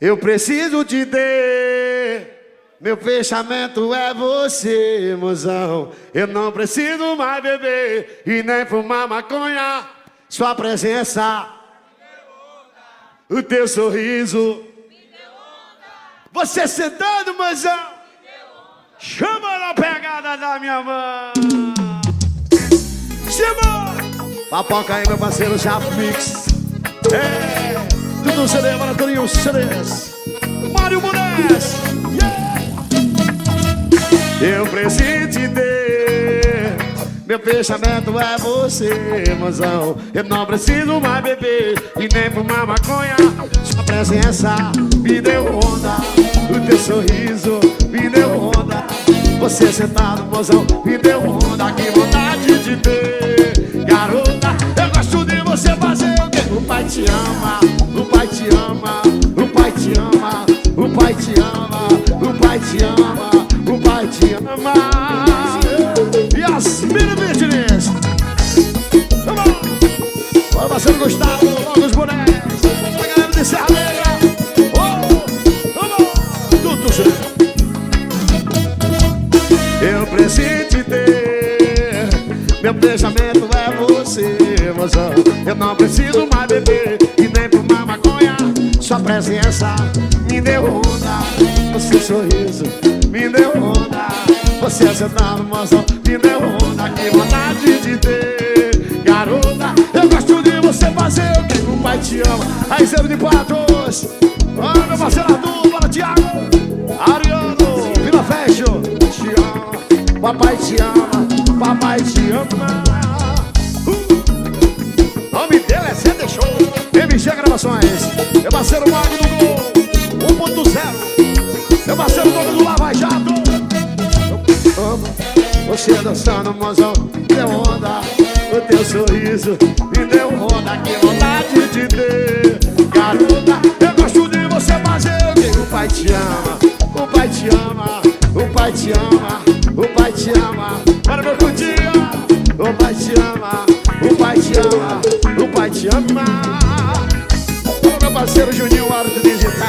Eu preciso te ter. Meu fechamento é você, mozão. Eu não preciso mais beber e nem fumar maconha. Sua presença, o teu sorriso. Você sentado, mozão. Chama na pegada da minha mão. Chama! Papoca aí, meu parceiro Chapo Mix. É! Tudo CD, Maratoninho CDs. Mário Muniz. Yeah. Eu preciso te ter. Meu fechamento é você, mozão. Eu não preciso mais beber e nem fumar maconha. Sua presença me deu onda. O teu sorriso me deu onda. Você sentado, mozão, me deu onda. Que vontade de ter, garota. Eu gosto de você fazer o que o pai te ama. Te ama, o pai te ama. E as Virgins. Vamos! Bora, parceiro Gustavo, logo os bonecos. A galera de Serra Negra. Oh, vamos! Tudo Eu preciso te ter. Meu pensamento é você, mozão. Eu não preciso mais Sua presença me deu onda. Seu sorriso me onda. Você sentado no mozão me onda. Que vontade de ter Garota, eu gosto de você fazer o que o pai te ama. Aí, Zero de Patos Ah, meu parceiro Arthur, para Tiago Ariano, Vila Fecho Te papai te ama Papai te ama MG Gravações. Meu parceiro Magno Gol 1.0 meu parceiro dono do Lava Jato. Eu amo você dançando, mozão. Deu onda, o teu sorriso. Me deu onda, que vontade de ter Garota, eu gosto de você fazer o o pai te ama. O pai te ama, o pai te ama O pai te ama. Para meu cutinho O pai te ama, o pai te ama O pai te ama parceiro Juninho Aro Digital